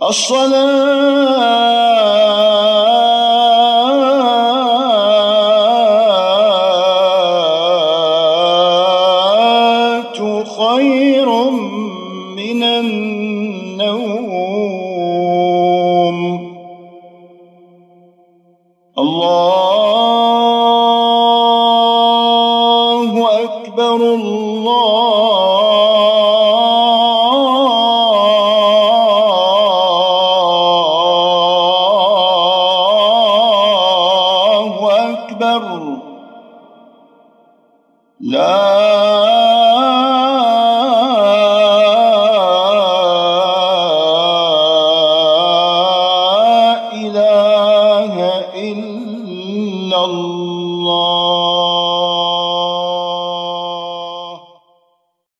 الصلاة خير من النوم. الله لا